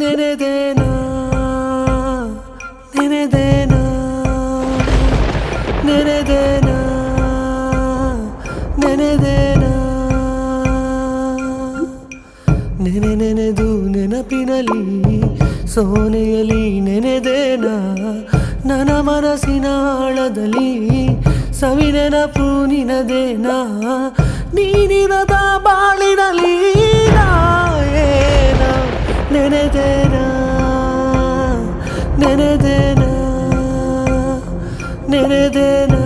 ನೆನೆದೇನಾ? ನೆನೆದೇನಾ? ನೆನೆದೇನಾ? ನೆನೆದೇನಾ? ನೆನೆ ನೆನೆದು ನೆನಪಿನಲ್ಲಿ ಸೋನೆಯಲಿ ನೆನೆದೇನಾ? ನನ್ನ ಮನಸ್ಸಿನ ಆಳದಲ್ಲಿ ಸವಿ ನೆನಪು ನಿನದೇನ ನೀನಿರದ ನೆನೆದೇನಾ ನೆನೆದೇನಾ ನೆನೆದೇನಾ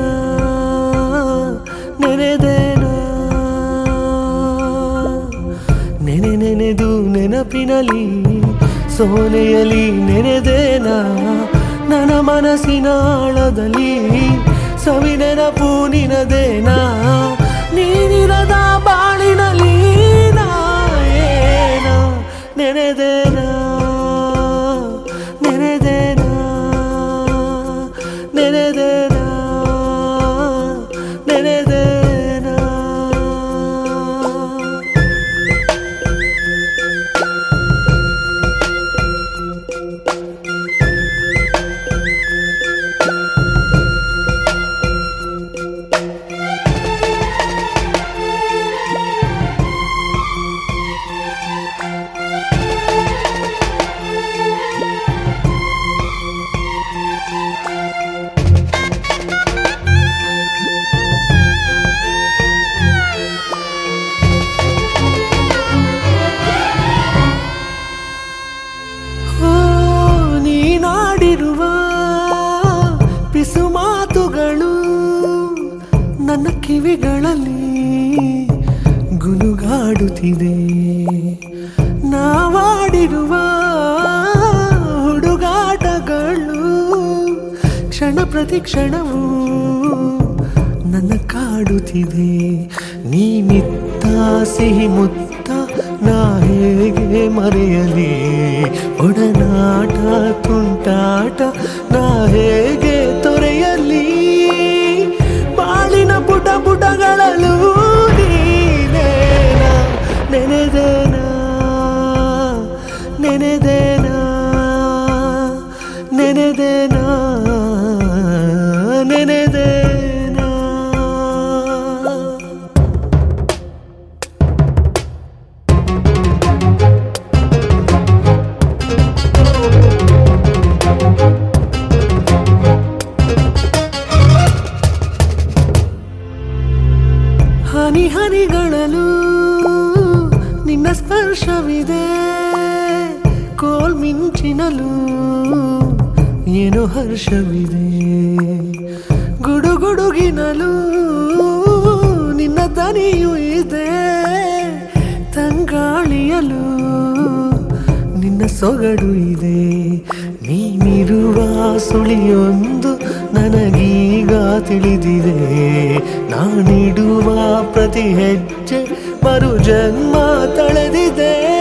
ನೆನೆದೇನಾ ನೆನೆ ನೆನೆದು ನೆನಪಿನಲಿ ಸೋನೆಯಲಿ ನೆನೆದೇನ ನನ್ನ ಮನಸ್ಸಿನ ಆಳದಲ್ಲಿ ಸವಿ ನೆನಪು ಬಾಳಿನಲ್ಲಿ ಪಿಸು ಮಾತುಗಳು ನನ್ನ ಕಿವಿಗಳಲ್ಲಿ ಗುನುಗಾಡುತ್ತಿದೆ. ನಾವಾಡಿರುವ ಹುಡುಗಾಟಗಳು ಕ್ಷಣ ಪ್ರತಿ ಕ್ಷಣವೂ ನನ್ನ ಕಾಡುತ್ತಿದೆ. ನೀನಿತ್ತ ಸಿಹಿ ಮುತ್ತ ನಾ ಹೇಗೆ ಮರೆಯಲಿ? ಒಡನಾಟ, ತುಂಟಾಟ ನಾ ಹೇಗೆ ನೆನೆದೇನಾ? ಹನಿ ಹನಿಗಳಲು ನಿನ್ನ ಸ್ಪರ್ಶವಿದೆ. ಕೋಲ್ ಮಿಂಚಿನಲು ಏನೋ ಹರ್ಷವಿದೆ? ಗುಡುಗುಡುಗಿನಲು ನಿನ್ನ ದನಿಯೂ ಇದೆ. ತಂಗಾಳಿಯಲು ನಿನ್ನ ಸೊಗಡು ಇದೆ. ನೀನಿರುವ ಸುಳಿಯೊಂದು ನನಗೀಗ ತಿಳಿದಿದೆ. ನಾನಿಡುವ ಪ್ರತಿ ಹೆಜ್ಜೆ ಮರು ಜನ್ಮ ತಳೆದಿದೆ.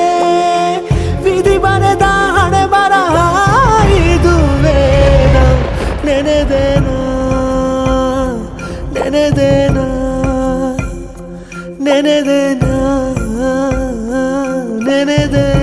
Ne neden ah Ne neden ah Ne neden ah Ne neden